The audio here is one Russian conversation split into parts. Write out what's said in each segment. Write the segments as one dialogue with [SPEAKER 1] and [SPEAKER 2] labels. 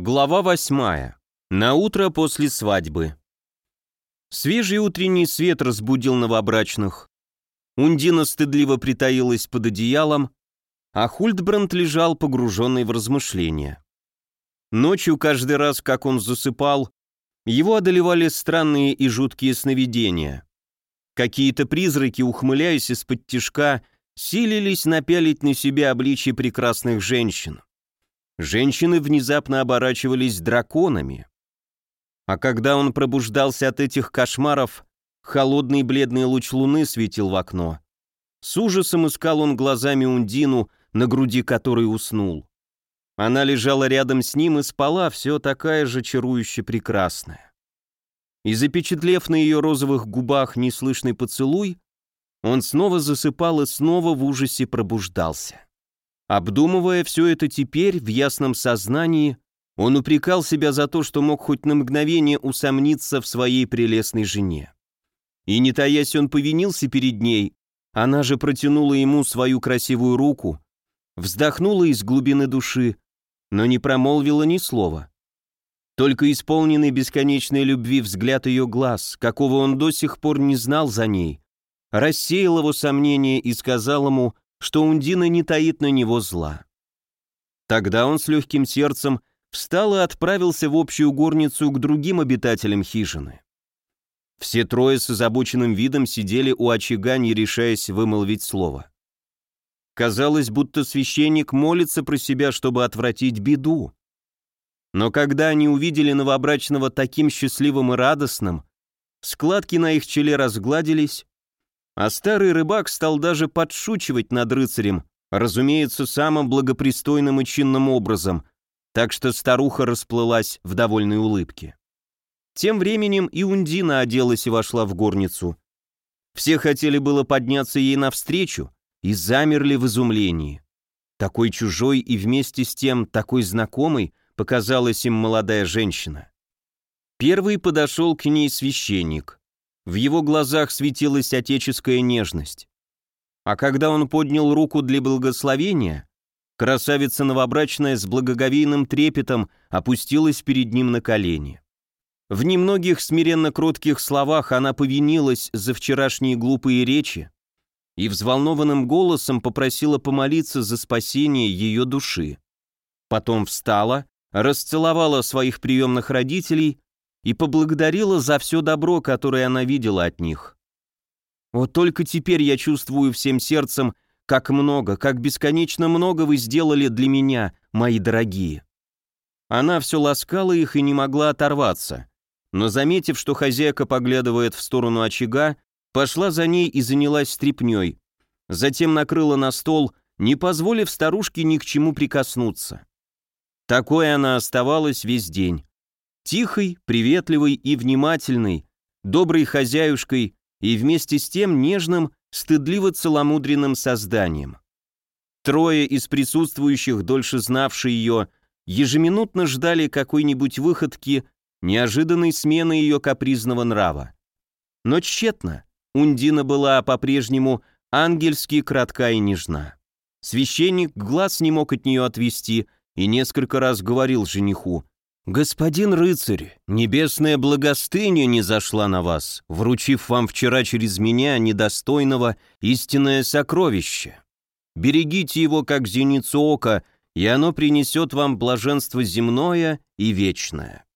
[SPEAKER 1] Глава восьмая. На утро после свадьбы. Свежий утренний свет разбудил новобрачных. Ундина стыдливо притаилась под одеялом, а Хультбранд лежал погруженный в размышления. Ночью каждый раз, как он засыпал, его одолевали странные и жуткие сновидения. Какие-то призраки, ухмыляясь из-под тишка, силились напялить на себя обличье прекрасных женщин женщины внезапно оборачивались драконами. А когда он пробуждался от этих кошмаров, холодный бледный луч луны светил в окно. С ужасом искал он глазами Ундину, на груди которой уснул. Она лежала рядом с ним и спала, все такая же чарующе прекрасная. И запечатлев на ее розовых губах неслышный поцелуй, он снова засыпал и снова в ужасе пробуждался. Обдумывая все это теперь, в ясном сознании, он упрекал себя за то, что мог хоть на мгновение усомниться в своей прелестной жене. И не таясь, он повинился перед ней, она же протянула ему свою красивую руку, вздохнула из глубины души, но не промолвила ни слова. Только исполненный бесконечной любви взгляд ее глаз, какого он до сих пор не знал за ней, рассеял его сомнения и сказал ему, что Ундина не таит на него зла. Тогда он с легким сердцем встал и отправился в общую горницу к другим обитателям хижины. Все трое с озабоченным видом сидели у очага, не решаясь вымолвить слово. Казалось, будто священник молится про себя, чтобы отвратить беду. Но когда они увидели новобрачного таким счастливым и радостным, складки на их челе разгладились, а старый рыбак стал даже подшучивать над рыцарем, разумеется, самым благопристойным и чинным образом, так что старуха расплылась в довольной улыбке. Тем временем и Ундина оделась и вошла в горницу. Все хотели было подняться ей навстречу и замерли в изумлении. Такой чужой и вместе с тем такой знакомой показалась им молодая женщина. Первый подошел к ней священник. В его глазах светилась отеческая нежность. А когда он поднял руку для благословения, красавица новобрачная с благоговейным трепетом опустилась перед ним на колени. В немногих смиренно кротких словах она повинилась за вчерашние глупые речи и взволнованным голосом попросила помолиться за спасение ее души. Потом встала, расцеловала своих приемных родителей и поблагодарила за все добро, которое она видела от них. Вот только теперь я чувствую всем сердцем, как много, как бесконечно много вы сделали для меня, мои дорогие. Она все ласкала их и не могла оторваться, но, заметив, что хозяйка поглядывает в сторону очага, пошла за ней и занялась стряпней, затем накрыла на стол, не позволив старушке ни к чему прикоснуться. Такой она оставалась весь день. Тихой, приветливой и внимательной, доброй хозяюшкой и вместе с тем нежным, стыдливо целомудренным созданием. Трое из присутствующих, дольше знавшие ее, ежеминутно ждали какой-нибудь выходки, неожиданной смены ее капризного нрава. Но тщетно. Ундина была по-прежнему ангельски кратка и нежна. Священник глаз не мог от нее отвести и несколько раз говорил жениху, «Господин рыцарь, небесная благостыня не зашла на вас, вручив вам вчера через меня, недостойного, истинное сокровище. Берегите его, как зеницу ока, и оно принесет вам блаженство земное и вечное».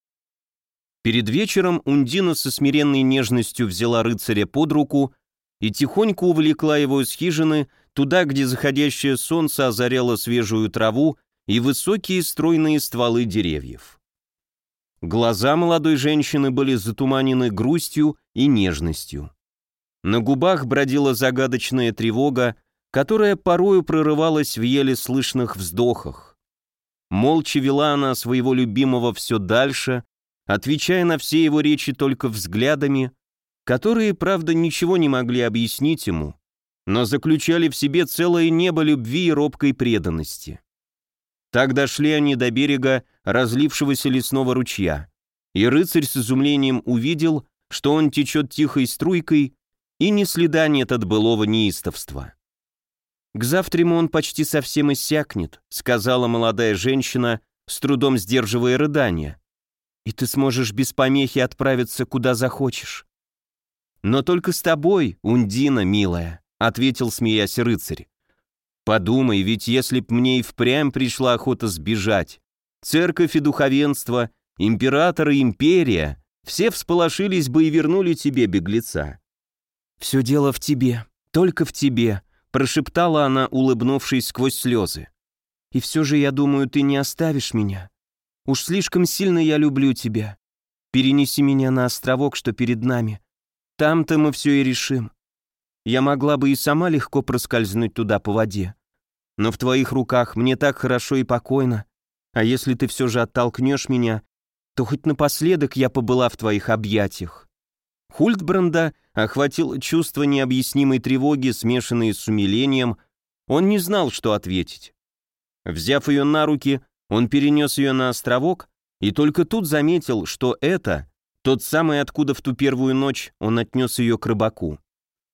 [SPEAKER 1] Перед вечером Ундина со смиренной нежностью взяла рыцаря под руку и тихонько увлекла его из хижины туда, где заходящее солнце озаряло свежую траву и высокие стройные стволы деревьев. Глаза молодой женщины были затуманены грустью и нежностью. На губах бродила загадочная тревога, которая порою прорывалась в еле слышных вздохах. Молча вела она своего любимого все дальше, отвечая на все его речи только взглядами, которые, правда, ничего не могли объяснить ему, но заключали в себе целое небо любви и робкой преданности. Так дошли они до берега разлившегося лесного ручья, и рыцарь с изумлением увидел, что он течет тихой струйкой, и ни следа нет от былого неистовства. «К завтраму он почти совсем иссякнет», сказала молодая женщина, с трудом сдерживая рыдание. «И ты сможешь без помехи отправиться куда захочешь». «Но только с тобой, Ундина, милая», — ответил, смеясь рыцарь. «Подумай, ведь если б мне и впрямь пришла охота сбежать, церковь и духовенство, император и империя, все всполошились бы и вернули тебе беглеца». «Все дело в тебе, только в тебе», — прошептала она, улыбнувшись сквозь слезы. «И все же, я думаю, ты не оставишь меня. Уж слишком сильно я люблю тебя. Перенеси меня на островок, что перед нами. Там-то мы все и решим. Я могла бы и сама легко проскользнуть туда по воде. Но в твоих руках мне так хорошо и покойно. А если ты все же оттолкнешь меня, то хоть напоследок я побыла в твоих объятиях». Хультбранда охватил чувство необъяснимой тревоги, смешанные с умилением. Он не знал, что ответить. Взяв ее на руки, он перенес ее на островок и только тут заметил, что это тот самый, откуда в ту первую ночь он отнес ее к рыбаку.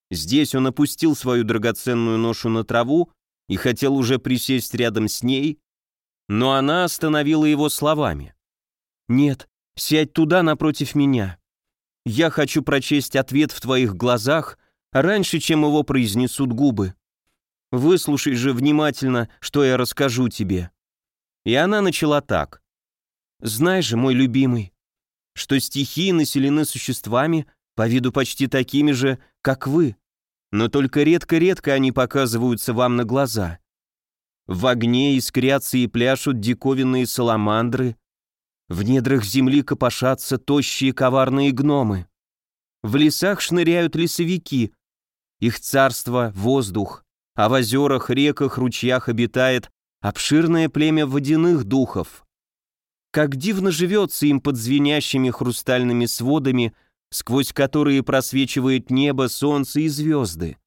[SPEAKER 1] Здесь он опустил свою драгоценную ношу на траву и хотел уже присесть рядом с ней, но она остановила его словами. «Нет, сядь туда напротив меня. Я хочу прочесть ответ в твоих глазах раньше, чем его произнесут губы. Выслушай же внимательно, что я расскажу тебе». И она начала так. «Знай же, мой любимый, что стихии населены существами, по виду почти такими же, как вы, но только редко-редко они показываются вам на глаза. В огне искрятся и пляшут диковинные саламандры, в недрах земли копошатся тощие коварные гномы. В лесах шныряют лесовики, их царство — воздух, а в озерах, реках, ручьях обитает обширное племя водяных духов. Как дивно живется им под звенящими хрустальными сводами, сквозь которые просвечивает небо, солнце и звезды.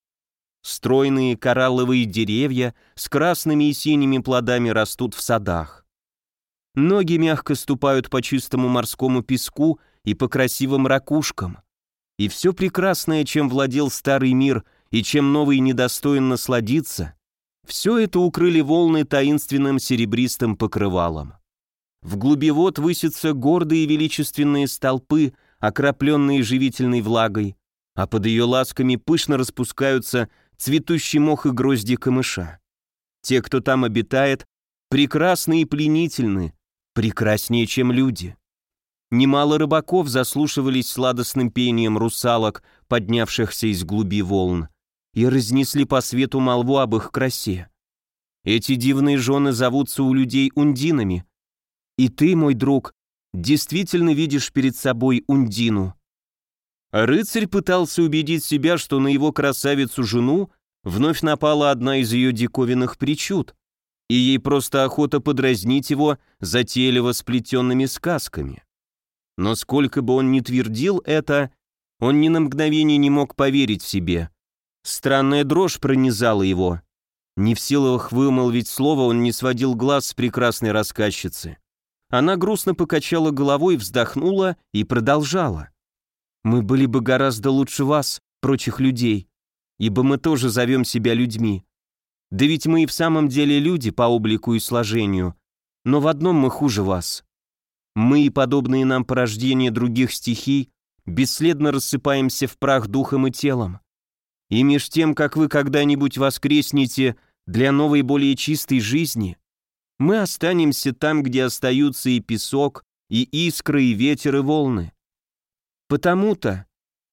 [SPEAKER 1] Стройные коралловые деревья с красными и синими плодами растут в садах. Ноги мягко ступают по чистому морскому песку и по красивым ракушкам. И все прекрасное, чем владел старый мир и чем новый недостоин насладиться, все это укрыли волны таинственным серебристым покрывалом. В глуби вод высятся гордые величественные столпы, окропленные живительной влагой, а под ее ласками пышно распускаются цветущий мох и грозди камыша. Те, кто там обитает, прекрасны и пленительны, прекраснее, чем люди. Немало рыбаков заслушивались сладостным пением русалок, поднявшихся из глуби волн, и разнесли по свету молву об их красе. Эти дивные жены зовутся у людей ундинами. И ты, мой друг, действительно видишь перед собой Ундину. Рыцарь пытался убедить себя, что на его красавицу-жену вновь напала одна из ее диковинных причуд, и ей просто охота подразнить его затейливо сплетенными сказками. Но сколько бы он ни твердил это, он ни на мгновение не мог поверить в себе. Странная дрожь пронизала его. Не в силах вымолвить слово, он не сводил глаз с прекрасной рассказчицы. Она грустно покачала головой, вздохнула и продолжала. «Мы были бы гораздо лучше вас, прочих людей, ибо мы тоже зовем себя людьми. Да ведь мы и в самом деле люди по облику и сложению, но в одном мы хуже вас. Мы и подобные нам порождения других стихий бесследно рассыпаемся в прах духом и телом. И меж тем, как вы когда-нибудь воскреснете для новой более чистой жизни, мы останемся там, где остаются и песок, и искры, и ветер, и волны. Потому-то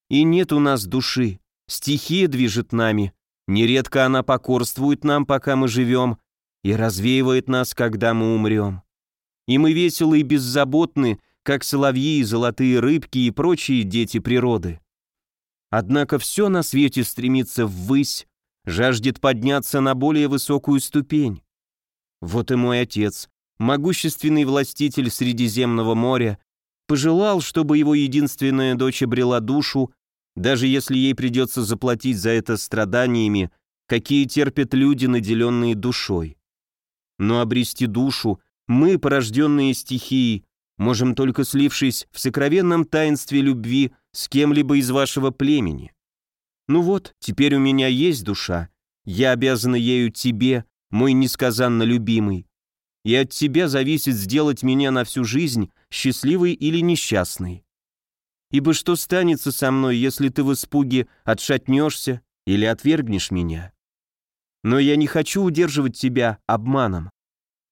[SPEAKER 1] и нет у нас души, стихия движет нами, нередко она покорствует нам, пока мы живем, и развеивает нас, когда мы умрем. И мы веселы и беззаботны, как соловьи, золотые рыбки и прочие дети природы. Однако все на свете стремится ввысь, жаждет подняться на более высокую ступень. Вот и мой отец, могущественный властитель Средиземного моря, пожелал, чтобы его единственная дочь обрела душу, даже если ей придется заплатить за это страданиями, какие терпят люди, наделенные душой. Но обрести душу мы, порожденные стихией, можем только слившись в сокровенном таинстве любви с кем-либо из вашего племени. Ну вот, теперь у меня есть душа, я обязана ею тебе, мой несказанно любимый. И от тебя зависит сделать меня на всю жизнь счастливой или несчастной. Ибо что станется со мной, если ты в испуге отшатнешься или отвергнешь меня? Но я не хочу удерживать тебя обманом.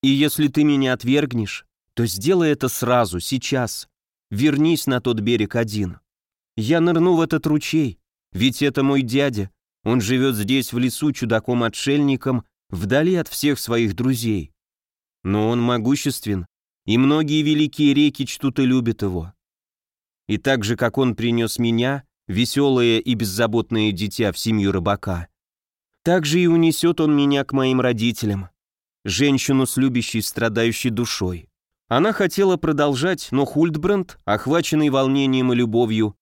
[SPEAKER 1] И если ты меня отвергнешь, то сделай это сразу, сейчас. Вернись на тот берег один. Я нырну в этот ручей, ведь это мой дядя. Он живет здесь в лесу чудаком-отшельником, вдали от всех своих друзей. Но он могуществен, и многие великие реки чтут и любят его. И так же, как он принес меня, веселое и беззаботное дитя в семью рыбака, так же и унесет он меня к моим родителям, женщину с любящей, страдающей душой. Она хотела продолжать, но Хультбранд, охваченный волнением и любовью,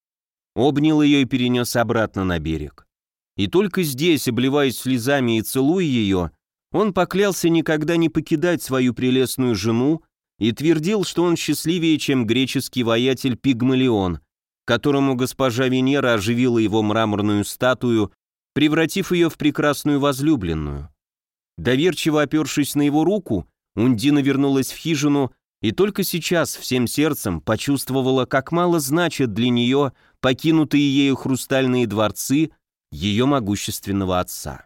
[SPEAKER 1] обнял ее и перенес обратно на берег. И только здесь, обливаясь слезами и целуя ее, он поклялся никогда не покидать свою прелестную жену и твердил, что он счастливее, чем греческий воятель Пигмалион, которому госпожа Венера оживила его мраморную статую, превратив ее в прекрасную возлюбленную. Доверчиво опершись на его руку, Ундина вернулась в хижину и только сейчас всем сердцем почувствовала, как мало значат для нее покинутые ею хрустальные дворцы ее могущественного отца.